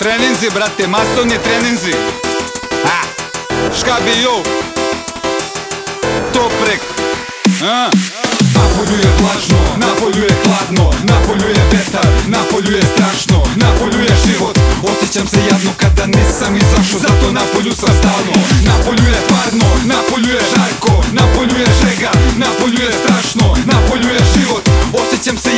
Treninzi, brate, masovni treninzi. Ha, škabi jo. To prek. A. Napolju je vlažno, napolju je hladno Napolju je vetar, napolju je strašno Napolju je život, osjećam se jadno kada nisam izašao Zato napolju sam stalno Napolju je parno, napolju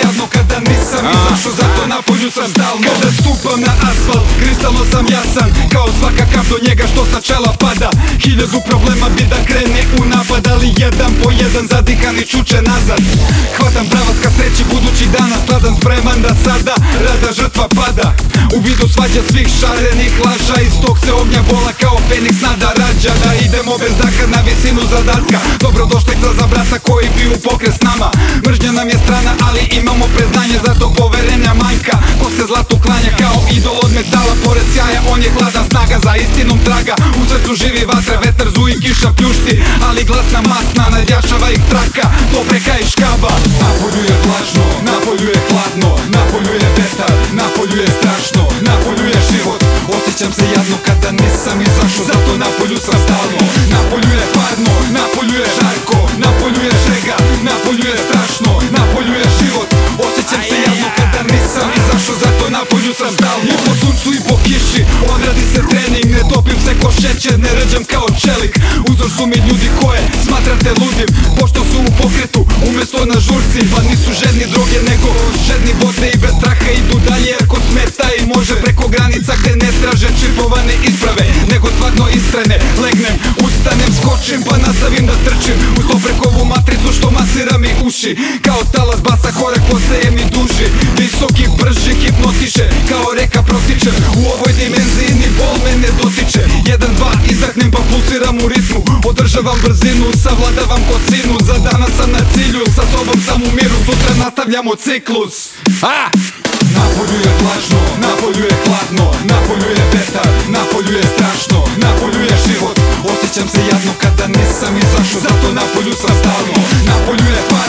jadno kada nisam. Izašao Zato napolju sam stalno Kada stupam na asfalt, kristalno sam jasan. Kao svaka kap do njega što sa čela pada. Hiljadu problema bi da krene u napad Ali jedan po jedan zadihan i čuče nazad. Hvatam pravac ka sreći budući danas Kladan spreman da sada rada žrtva pada. U vidu svađa svih šarenih laža Iz tog se ognja bola kao Feniks nada rađa. Da idemo bez daha na visinu zadatka. Dobrodošlica za brata imamo preznanje Zato poverenja manjka Ko se zlatu klanja kao idol od metala Pored sjaja on je hladan snaga za istinom traga. U srcu živi vatra, vetar zuji, kiša pljušti Ali glasna masna nadjačava ih traka. Dobreka i škaba. Napolju je vlažno, napolju je hladno Napolju je vetar, napolju je strašno Napolju je život, osjećam se jadno sam stalno I po suncu i po kiši, odradi se trening Ne topim se ko šećer, ne rđam kao čelik. Uzor su mi ljudi koje smatrate ludim Pošto su u pokretu, umjesto na žurci. Pa nisu žedni droge, nego žedni bote I bez straha idu dalje jer ko smeta i može Preko granica gde ne traže čipovane isprave Nego stvarno istrene, legnem, ustanem, skočim Pa nastavim da trčim. Uz to matricu što masira mi uši. Kao talas basa korak postaje pa pulsiram u ritmu Održavam brzinu, savladavam kosinu Za danas sam na cilju, sa sobom sam u miru. Sutra nastavljamo ciklus. A! Napolju je vlažno, napolju je hladno Napolju je vetar, napolju je strašno Napolju je život, osjećam se jadno kada nisam izašao Zato napolju sam stalno. Napolju je parno,